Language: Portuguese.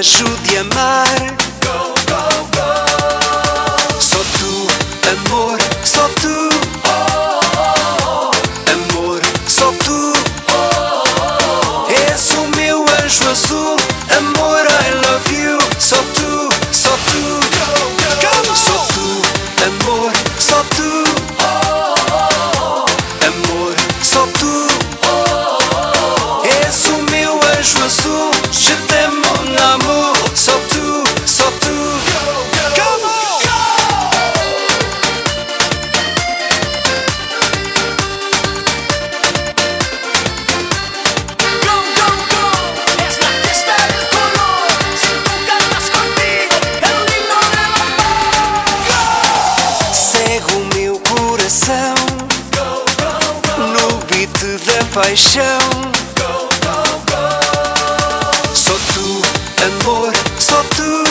ajude a amar. Só tu, amor, só tu. Amor, só tu. És o meu anjo azul. phải chăng Só tu, amor, só tu